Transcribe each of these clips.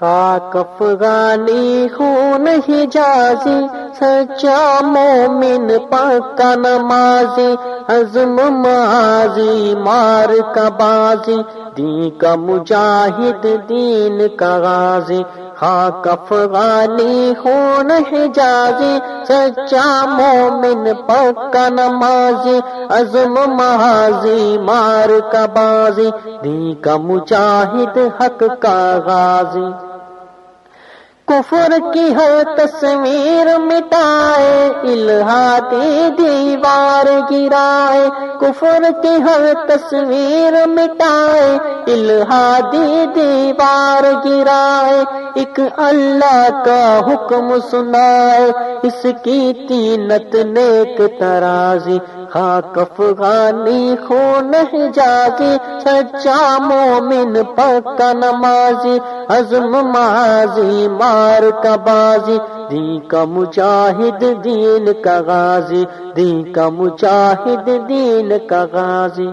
خاک افغانی خون حجازی، سچا مومن پکا نمازی، عزم مازی مار کا بازی، دین کا مجاہد، دین کا غازی۔ ہاں، خاک افغانی خون حجازی، سچا مومن پکا نمازی، عزم مہازی مار کا بازی۔ دی کا مجاہد، حق کا غازی۔ کفر کی ہر تصویر مٹائے الہاتی دیوار گرائے۔ کفر کی ہر تصویر مٹائے الہادی دیوار گرائے۔ ایک اللہ کا حکم سنائے، اس کی تینت نیک ترازی۔ خاک افغانی خون حجازی سچا مومن پکا نمازی۔ عزم مازی مار کا بازی دی کا مجاہد، دین کا غازی دی کا مجاہد، دین کا غازی۔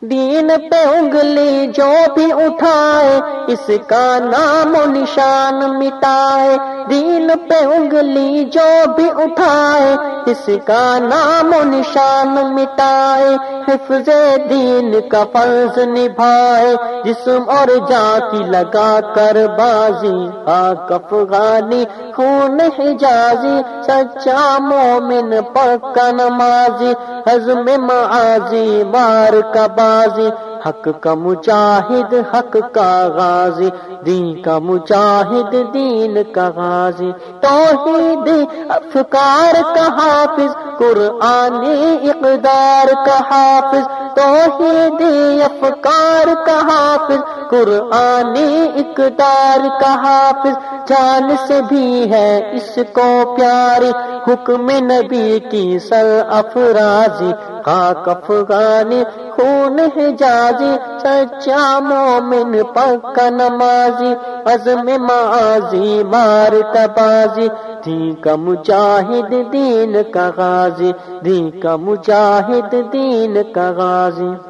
دین پہ انگلی جو بھی اٹھائے، اس کا نام و نشان مٹائے۔ دین پہ انگلی جو بھی اٹھائے، اس کا نام و نشان مٹائے، حفظ دین کا فرض نبھائے، جسم اور جا کی لگا کر بازی آک افغانی خون حجازی، سچا مومن پکا نمازی، حزم معازی، مار کا بازی۔ حق کا مجاہد، حق کا غازی، دین کا مجاہد، دین کا غازی۔ توحید افکار کا حافظ قرآنی اقدار کا حافظ۔ توحید افکار کا حافظ قرآنی اقدار کا حافظ۔ جان سے بھی ہے اس کو پیاری حکم نبی کی سر افرازی، خاک افغانی خون حجازی سچا مومن پکا نمازی، عزم معازی مار تبازی، دی کا مجاہد دین کا غازی، دی کا مجاہد دین کا غازی۔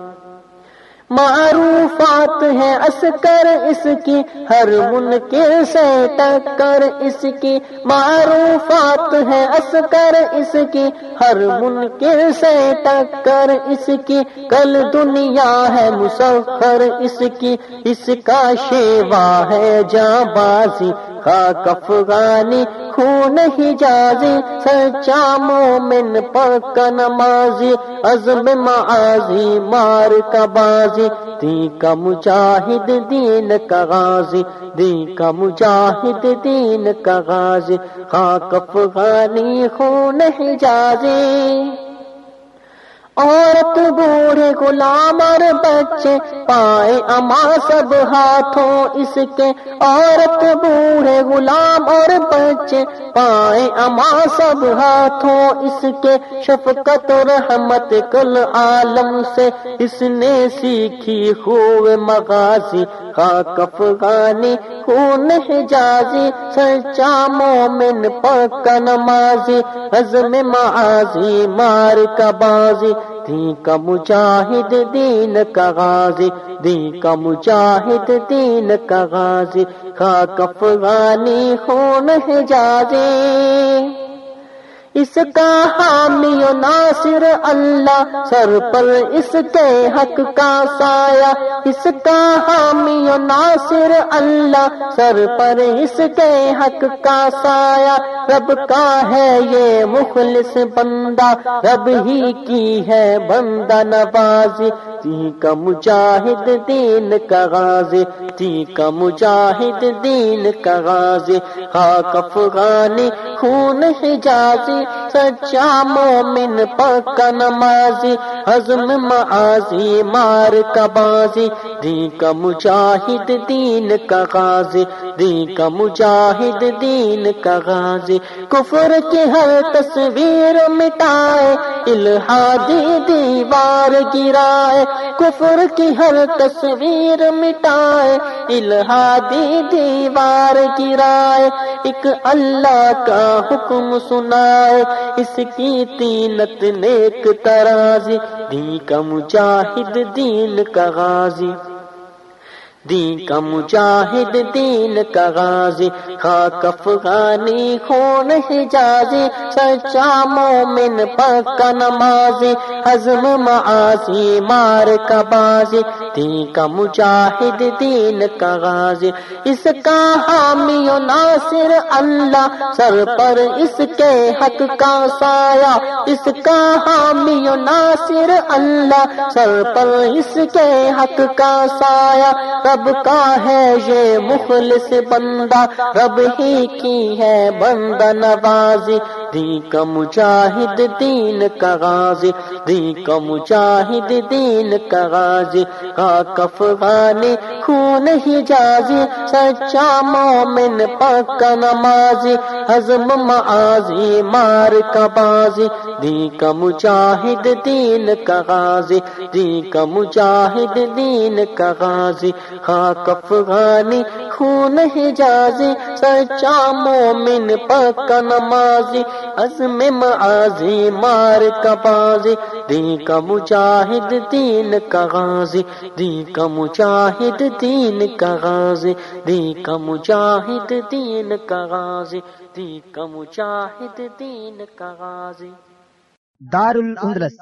معروفات ہے اسکر اس کی، ہر منکر سے ٹکر اس کی۔ معروفات ہے اسکر اس کی، ہر منکر سے ٹکر اس کی۔ کل دنیا ہے مسخر اس کی، اس کا شیوا ہے جاں بازی، خاک افغانی خون حجازی سچا مومن پکا نمازی، عزم معازی، مار کا بازی۔ دی کا مجاہد، دین کا غازی۔ دی کا مجاہد، دین کا غازی۔ خاک افغانی خون حجازی عورت بوڑھے غلام اور بچے پائے اما سب ہاتھوں اس کے۔ عورت بوڑھے غلام اور بچے پائے اما سب ہاتھوں اس کے۔ شفقت و رحمت کل عالم سے اس نے سیکھی خوب مغازی۔ خاک افغانی خون حجازی سچا مومن پکا نمازی۔ عزم معازی مار کا بازی۔ دین کا مجاہد، دین کا غازی، دین کا مجاہد، دین کا غازی، خاک افغانی خون حجازی اس کا حامی و ناصر اللہ، سر پر اس کے حق کا سایہ۔ اس کا حامی و ناصر اللہ، سر پر اس کے حق کا سایہ۔ رب کا ہے یہ مخلص بندہ، رب ہی کی ہے بندہ نوازی۔ تی کا مجاہد دین کا غازی تی کا مجاہد دین کا غازی خاک افغانی خون حجازی سچا مومن پکا نمازی حزم معازی مار کا بازی دی کا مجاہد، دین کا غازی دی کا مجاہد، دین کا غازی۔ کفر کی ہر تصویر مٹائے الہادی دیوار گرائے۔ کفر کی ہر تصویر مٹائے الہادی دیوار گرائے۔ ایک اللہ کا حکم سنائے اس کی تینت نیک ترازی، دین کا مجاہد، دین کا غازی۔ دین کا مجاہد، دین کا غازی۔ خاک افغانی خون حجازی، سچا مومن پکا نمازی۔ حزم معازی مار کا بازی، دین کا مجاہد، دین کا غازی۔ اس کا حامی و ناصر اللہ، سر پر اس کے حق کا سایہ۔ اس کا حامی و ناصر اللہ، سر پر اس کے حق کا سایہ۔ رب کا ہے یہ مخلص بندہ، رب ہی کی ہے بندہ نوازی۔ دین کا مجاہد دین کا غازی دین کا مجاہد دین کا غازی۔ کا کفغانی خون ہی جازی، سچا مومن پکا نمازی۔ حزم معازی مار کا بازی۔ دین کا مجاہد دین کا غازی دین کا مجاہد دین کا غازی۔ خاک افغانی خون حجازی سچا مومن پکا نمازی، عزم معازی مار کا بازی دین کا مجاہد، دین کا غازی دین کا مجاہد، دین کا غازی دین کا مجاہد، دین کا غازی دین کا مجاہد، دین کا غازی۔ دار الاندلس